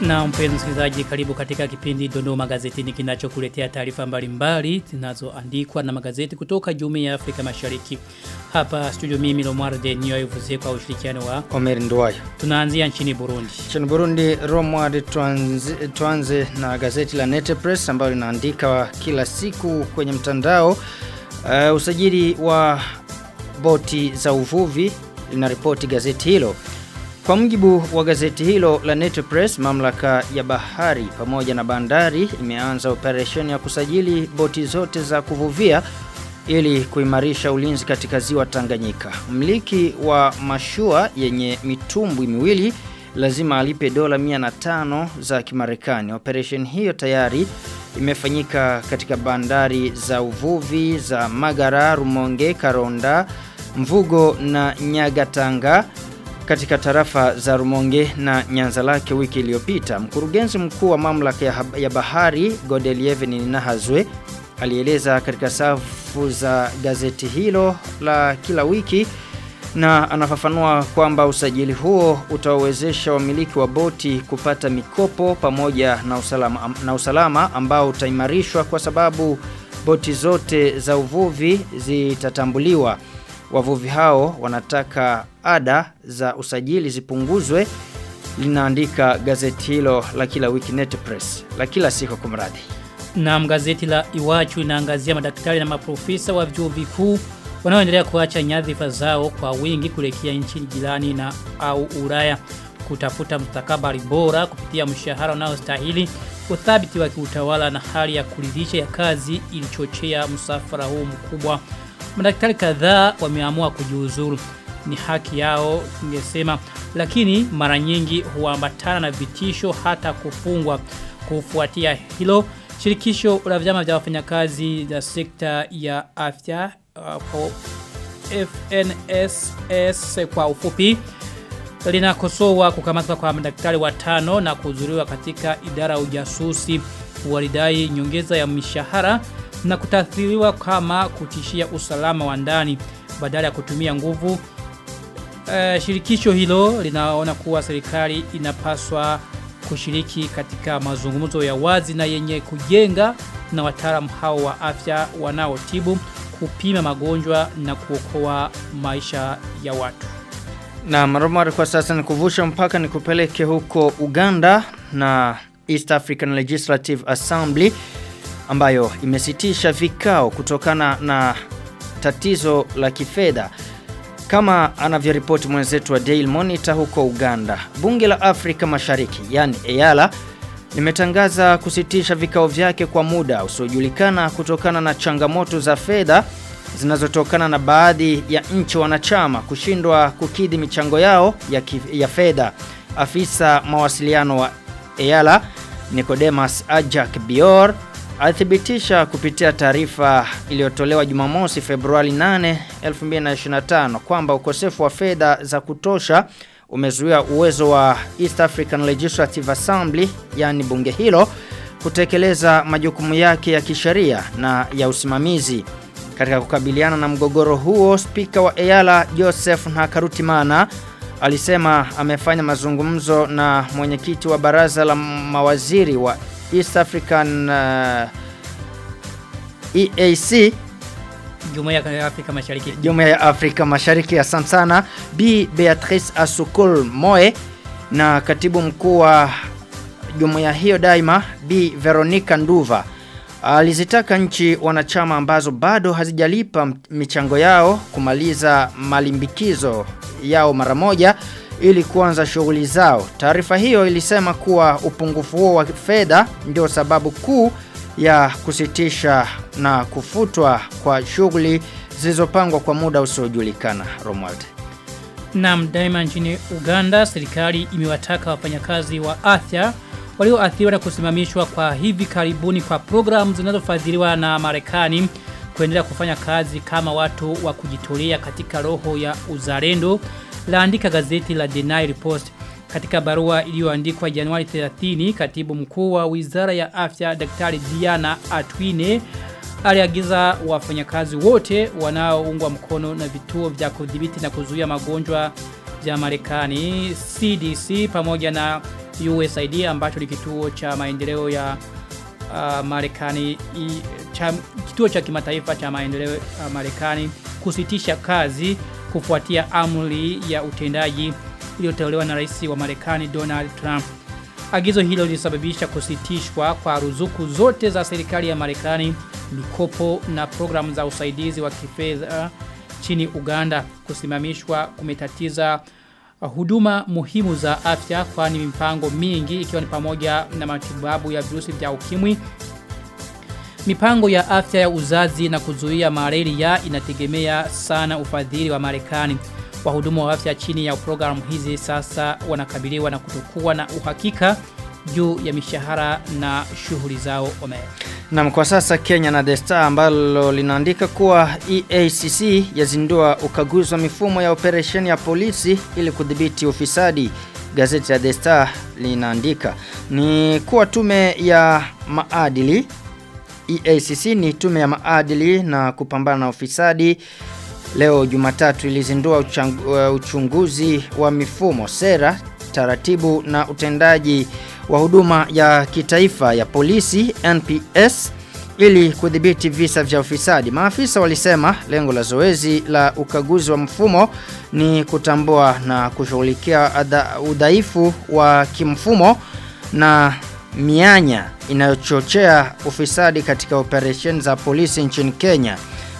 Na mpenzi msikilizaji karibu katika kipindi Dondoo Magazetini kinachokuletea taarifa mbalimbali zinazoandikwa na magazeti kutoka Jumuiya ya Afrika Mashariki. Hapa studio mimi Lomar de Nyoivuze kwa ushirikiano wa Omer Ndwaya. tunaanzia nchini Burundi. Nchini Burundi, Romar tuanze, tuanze na gazeti la Nete Press ambalo linaandika kila siku kwenye mtandao uh, usajili wa boti za uvuvi linaripoti gazeti hilo. Kwa mujibu wa gazeti hilo la Nete Press, mamlaka ya bahari pamoja na bandari imeanza operesheni ya kusajili boti zote za kuvuvia ili kuimarisha ulinzi katika ziwa Tanganyika. Mliki wa mashua yenye mitumbwi miwili lazima alipe dola 105 za Kimarekani. Operation hiyo tayari imefanyika katika bandari za uvuvi za Magara, Rumonge, Karonda, Mvugo na Nyagatanga katika tarafa za Rumonge na Nyanza lake wiki iliyopita. Mkurugenzi mkuu wa mamlaka ya, bahari Godelieve Nahazwe alieleza katika safu za gazeti hilo la kila wiki na anafafanua kwamba usajili huo utawezesha wamiliki wa boti kupata mikopo pamoja na usalama, na usalama ambao utaimarishwa kwa sababu boti zote za uvuvi zitatambuliwa. Wavuvi hao wanataka ada za usajili zipunguzwe linaandika gazeti hilo la kila wiki Net Press la kila siku kumradi. Na gazeti la Iwachu inaangazia madaktari na maprofesa wa vyuo vikuu wanaoendelea kuacha nyadhifa zao kwa wingi kuelekea nchi jirani na au Ulaya kutafuta mustakabali bora kupitia mshahara unaostahili uthabiti wa kiutawala na hali ya kuridhisha ya kazi ilichochea msafara huu mkubwa. Madaktari kadhaa wameamua kujiuzuru ni haki yao tungesema. Lakini mara nyingi huambatana na vitisho hata kufungwa. Kufuatia hilo shirikisho la vyama vya wafanyakazi za sekta ya afya uh, FNSS kwa ufupi linakosoa kukamatwa kwa madaktari watano na kuzuriwa katika idara ya ujasusi. Walidai nyongeza ya mishahara na kutathiriwa kama kutishia usalama wa ndani. Badala ya kutumia nguvu uh, shirikisho hilo linaona kuwa serikali inapaswa kushiriki katika mazungumzo ya wazi na yenye kujenga na wataalamu hao wa afya wanaotibu kupima magonjwa na kuokoa maisha ya watu. Na maromari kwa sasa ni kuvusha mpaka ni kupeleke huko Uganda na East African Legislative Assembly ambayo imesitisha vikao kutokana na tatizo la kifedha kama anavyoripoti mwenzetu wa Daily Monitor huko Uganda. Bunge la Afrika Mashariki, yani EALA, limetangaza kusitisha vikao vyake kwa muda usiojulikana kutokana na changamoto za fedha zinazotokana na baadhi ya nchi wanachama kushindwa kukidhi michango yao ya, ya fedha. Afisa mawasiliano wa EALA Nicodemus Ajak Bior alithibitisha kupitia taarifa iliyotolewa Jumamosi Februari 8, 2025 kwamba ukosefu wa fedha za kutosha umezuia uwezo wa East African Legislative Assembly yani bunge hilo kutekeleza majukumu yake ya kisheria na ya usimamizi. Katika kukabiliana na mgogoro huo, spika wa EALA Joseph Nakarutimana alisema amefanya mazungumzo na mwenyekiti wa baraza la mawaziri wa East African uh, EAC Jumuiya ya Afrika Mashariki. Jumuiya ya Afrika Mashariki asante sana. B. Beatrice Asukul Moe na katibu mkuu wa jumuiya hiyo daima B. Veronica Nduva. Alizitaka nchi wanachama ambazo bado hazijalipa michango yao kumaliza malimbikizo yao mara moja ili kuanza shughuli zao. Taarifa hiyo ilisema kuwa upungufu huo wa fedha ndio sababu kuu ya kusitisha na kufutwa kwa shughuli zilizopangwa kwa muda usiojulikana. Romuald. Naam, daima nchini Uganda serikali imewataka wafanyakazi wa afya walioathiriwa na kusimamishwa kwa hivi karibuni kwa programu zinazofadhiliwa na Marekani kuendelea kufanya kazi kama watu wa kujitolea katika roho ya uzalendo laandika gazeti la The Post katika barua iliyoandikwa Januari 30 katibu mkuu wa Wizara ya Afya Daktari Diana Atwine aliagiza wafanyakazi wote wanaoungwa mkono na vituo vya kudhibiti na kuzuia magonjwa vya Marekani CDC pamoja na USAID ambacho ni kituo cha maendeleo ya uh, Marekani cha, kituo cha kimataifa cha maendeleo ya uh, Marekani kusitisha kazi kufuatia amri ya utendaji iliyotolewa na rais wa Marekani Donald Trump. Agizo hilo lilisababisha kusitishwa kwa ruzuku zote za serikali ya Marekani, mikopo na programu za usaidizi wa kifedha chini Uganda. Kusimamishwa kumetatiza huduma muhimu za afya kwani mipango mingi ikiwa ni pamoja na matibabu ya virusi vya ukimwi Mipango ya afya ya uzazi na kuzuia malaria inategemea sana ufadhili wa Marekani. Wahudumu wa afya chini ya programu hizi sasa wanakabiliwa na kutokuwa na uhakika juu ya mishahara na shughuli zao omea. Na kwa sasa Kenya na The Star ambalo linaandika kuwa EACC yazindua ukaguzi wa mifumo ya operesheni ya polisi ili kudhibiti ufisadi. Gazeti ya The Star linaandika ni kuwa tume ya maadili EACC ni tume ya maadili na kupambana na ufisadi leo Jumatatu ilizindua uh, uchunguzi wa mifumo sera taratibu na utendaji wa huduma ya kitaifa ya polisi NPS ili kudhibiti visa vya ufisadi. Maafisa walisema lengo la zoezi la ukaguzi wa mfumo ni kutambua na kushughulikia udhaifu wa kimfumo na mianya inayochochea ufisadi katika operesheni za polisi nchini Kenya.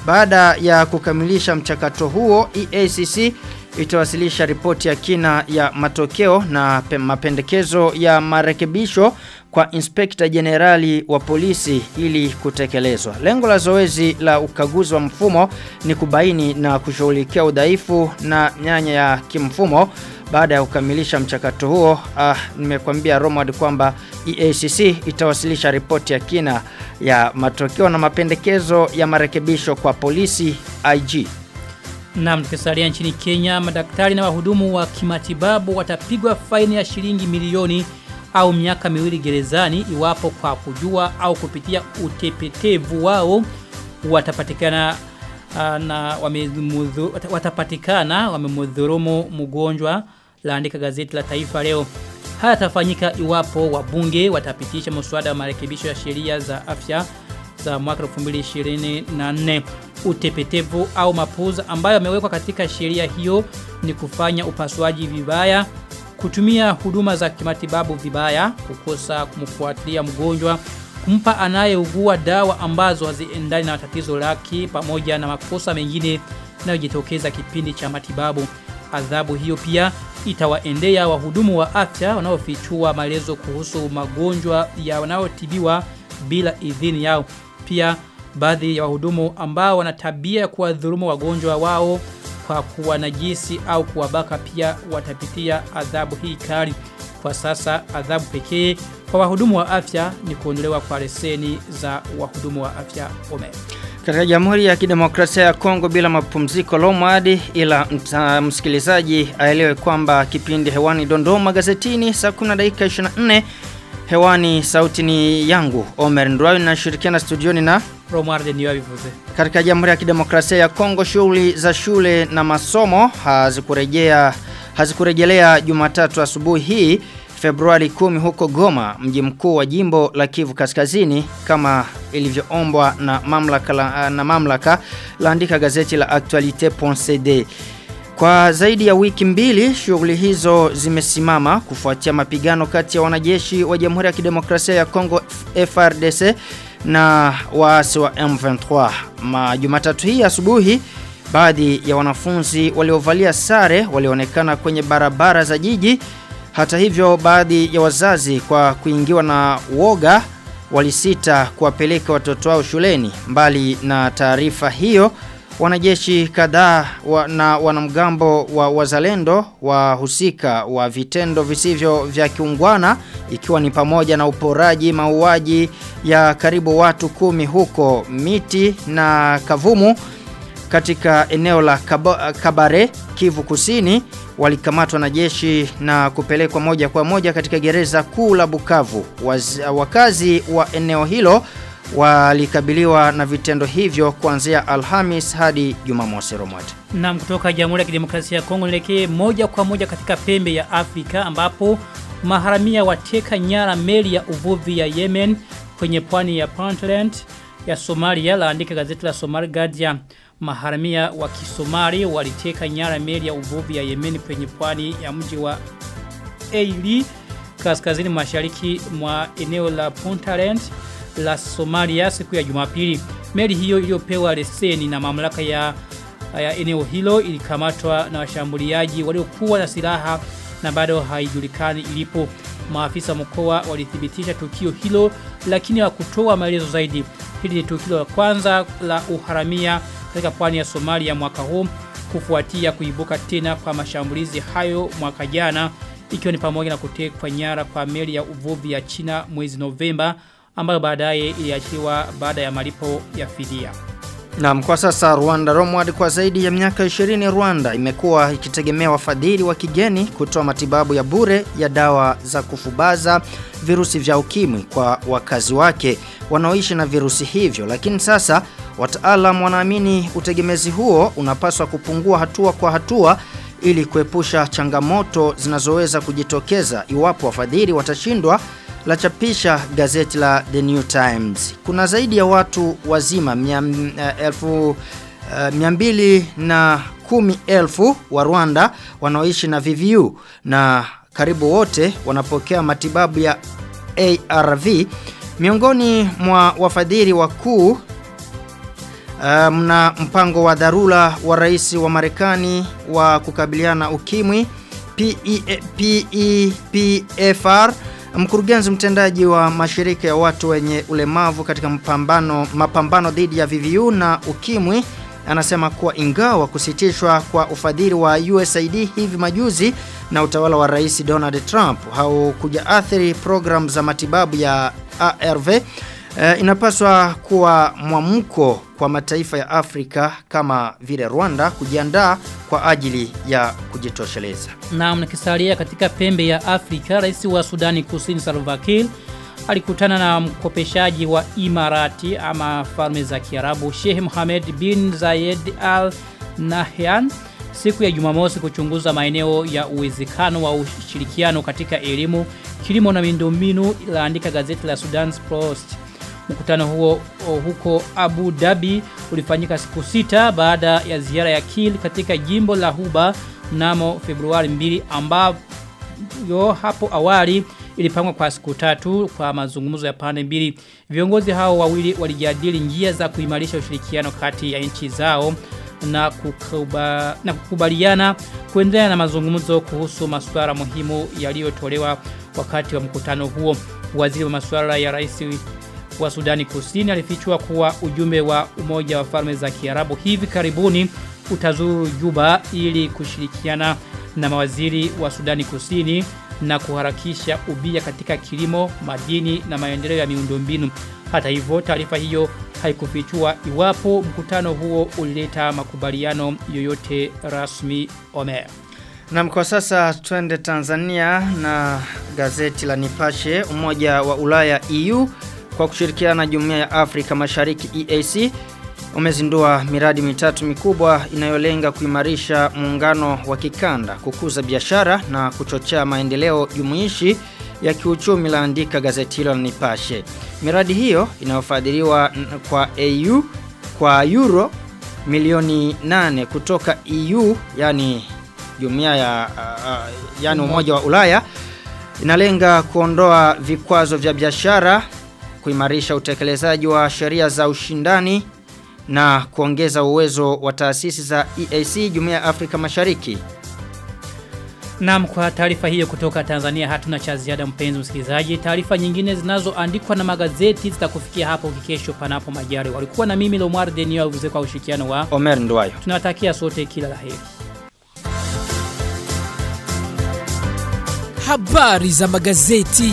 Baada ya kukamilisha mchakato huo, EACC itawasilisha ripoti ya kina ya matokeo na mapendekezo ya marekebisho kwa inspekta jenerali wa polisi ili kutekelezwa. Lengo la zoezi la ukaguzi wa mfumo ni kubaini na kushughulikia udhaifu na nyanya ya kimfumo baada ya kukamilisha mchakato huo ah, nimekwambia Romad kwamba EACC itawasilisha ripoti ya kina ya matokeo na mapendekezo ya marekebisho kwa polisi IG. Na tukisalia nchini Kenya, madaktari na wahudumu wa kimatibabu watapigwa faini ya shilingi milioni au miaka miwili gerezani iwapo kwa kujua au kupitia utepetevu wao watapatikana uh, na wamemudhu, watapatikana wamemudhurumu mgonjwa laandika gazeti la Taifa leo. Haya tafanyika iwapo wabunge watapitisha mswada wa marekebisho ya sheria za afya za mwaka 2024 utepetevu au mapuza ambayo yamewekwa katika sheria hiyo ni kufanya upasuaji vibaya kutumia huduma za kimatibabu vibaya kukosa kumfuatilia mgonjwa kumpa anayeugua dawa ambazo haziendani na tatizo lake pamoja na makosa mengine yanayojitokeza kipindi cha matibabu. Adhabu hiyo pia itawaendea wahudumu wa afya wanaofichua maelezo kuhusu magonjwa ya wanaotibiwa bila idhini yao pia baadhi ya wahudumu ambao wana tabia ya kuwadhulumu wagonjwa wao kwa kuwanajisi au kuwabaka pia watapitia adhabu hii kali. Kwa sasa adhabu pekee kwa wahudumu wa afya ni kuondolewa kwa leseni za wahudumu wa afya ome katika Jamhuri ya Kidemokrasia ya Kongo bila mapumziko Lomadi ila msikilizaji aelewe kwamba kipindi hewani Dondoma gazetini saa 10 dakika 24 hewani sauti ni yangu Omer ndwa na shirikiana studioni na Romualde niwabivuze katika Jamhuri ya Kidemokrasia ya Kongo shughuli za shule na masomo hazikurejea hazikurejelea Jumatatu asubuhi hii Februari 10 huko Goma, mji mkuu wa jimbo la Kivu Kaskazini kama ilivyoombwa na mamlaka la, na mamlaka laandika gazeti la Actualite.cd. Kwa zaidi ya wiki mbili shughuli hizo zimesimama kufuatia mapigano kati ya wanajeshi wa Jamhuri ya Kidemokrasia ya Kongo FRDC na waasi wa M23. Ma Jumatatu hii asubuhi baadhi ya wanafunzi waliovalia sare walionekana kwenye barabara za jiji hata hivyo baadhi ya wazazi kwa kuingiwa na woga walisita kuwapeleka watoto wao shuleni. Mbali na taarifa hiyo, Wanajeshi kadhaa wa, na wanamgambo wa wazalendo wa husika wa vitendo visivyo vya kiungwana ikiwa ni pamoja na uporaji mauaji ya karibu watu kumi huko miti na kavumu katika eneo la Kaba, Kabare Kivu Kusini walikamatwa na jeshi na kupelekwa moja kwa moja katika gereza kuu la Bukavu. Waz, wakazi wa eneo hilo walikabiliwa na vitendo hivyo kuanzia Alhamis hadi Jumamosi Romati. Na kutoka Jamhuri ya Kidemokrasia ya Kongo nielekee moja kwa moja katika pembe ya Afrika ambapo maharamia wateka nyara meli ya uvuvi ya Yemen kwenye pwani ya Puntland ya Somalia laandika gazeti la Somali Guardian. Maharamia wa Kisomali waliteka nyara meli ya uvuvi ya Yemen kwenye pwani ya mji wa Eili kaskazini mashariki mwa eneo la Puntland la Somalia siku ya Jumapili. Meli hiyo iliyopewa leseni na mamlaka ya, ya eneo hilo ilikamatwa na washambuliaji waliokuwa na silaha na bado haijulikani ilipo. Maafisa mkoa walithibitisha tukio hilo lakini hawakutoa maelezo zaidi. Hili ni tukio la kwanza la uharamia katika pwani ya Somalia mwaka huu kufuatia kuibuka tena kwa mashambulizi hayo mwaka jana ikiwa ni pamoja na kutekwa nyara kwa meli ya uvuvi ya China mwezi Novemba ambayo baadaye iliachiwa baada ya malipo ya fidia. Naam, kwa sasa Rwanda Romward kwa zaidi ya miaka 20 Rwanda imekuwa ikitegemea wafadhili wa kigeni kutoa matibabu ya bure ya dawa za kufubaza virusi vya ukimwi kwa wakazi wake wanaoishi na virusi hivyo, lakini sasa wataalamu wanaamini utegemezi huo unapaswa kupungua hatua kwa hatua ili kuepusha changamoto zinazoweza kujitokeza iwapo wafadhili watashindwa la chapisha gazeti la The New Times. Kuna zaidi ya watu wazima mia, uh, elfu, uh, miambili na kumi elfu wa Rwanda wanaoishi na VVU na karibu wote wanapokea matibabu ya ARV. Miongoni mwa wafadhili wakuu Uh, mna mpango wa dharura wa rais wa Marekani wa kukabiliana ukimwi PEPFR mkurugenzi mtendaji wa mashirika ya watu wenye ulemavu katika mpambano mapambano dhidi ya VVU na ukimwi anasema kuwa ingawa kusitishwa kwa ufadhili wa USAID hivi majuzi na utawala wa rais Donald Trump haukuja athiri program za matibabu ya ARV Uh, inapaswa kuwa mwamko kwa mataifa ya Afrika kama vile Rwanda kujiandaa kwa ajili ya kujitosheleza. Naam, nikisalia katika pembe ya Afrika, rais wa Sudani Kusini Salva Kiir alikutana na mkopeshaji wa Imarati ama falme za Kiarabu Sheikh Mohammed bin Zayed Al Nahyan siku ya Jumamosi kuchunguza maeneo ya uwezekano wa ushirikiano katika elimu, kilimo na miundombinu, laandika gazeti la Sudan's Post. Mkutano huo huko Abu Dhabi ulifanyika siku sita baada ya ziara ya Kiel katika jimbo la Huba mnamo Februari 2 ambayo hapo awali ilipangwa kwa siku tatu kwa mazungumzo ya pande mbili. Viongozi hao wawili walijadili njia za kuimarisha ushirikiano kati ya nchi zao na, kukuba, na kukubaliana kuendelea na mazungumzo kuhusu masuala muhimu yaliyotolewa wakati wa mkutano huo. Waziri wa masuala ya rais wa Sudani Kusini alifichua kuwa ujumbe wa Umoja wa Falme za Kiarabu hivi karibuni utazuru Juba ili kushirikiana na mawaziri wa Sudani Kusini na kuharakisha ubia katika kilimo, madini na maendeleo ya miundombinu. Hata hivyo, taarifa hiyo haikufichua iwapo mkutano huo ulileta makubaliano yoyote rasmi Omer. Na kwa sasa twende Tanzania na gazeti la Nipashe Umoja wa Ulaya EU kwa kushirikiana na Jumuiya ya Afrika Mashariki EAC umezindua miradi mitatu mikubwa inayolenga kuimarisha muungano wa kikanda, kukuza biashara na kuchochea maendeleo jumuishi ya kiuchumi laandika gazeti hilo la Nipashe. Miradi hiyo inayofadhiliwa kwa EU kwa euro milioni 8 kutoka EU yani jumuiya ya uh, uh, yani umoja wa Ulaya inalenga kuondoa vikwazo vya biashara, kuimarisha utekelezaji wa sheria za ushindani na kuongeza uwezo wa taasisi za EAC Jumuiya ya Afrika Mashariki. Naam kwa taarifa hiyo kutoka Tanzania hatuna cha ziada mpenzi msikilizaji. Taarifa nyingine zinazoandikwa na magazeti zitakufikia hapo kesho panapo majari. Walikuwa na mimi Lomar Denio avuze kwa ushirikiano wa. Omer Ndwayo. Tunawatakia sote kila la heri. Habari za magazeti.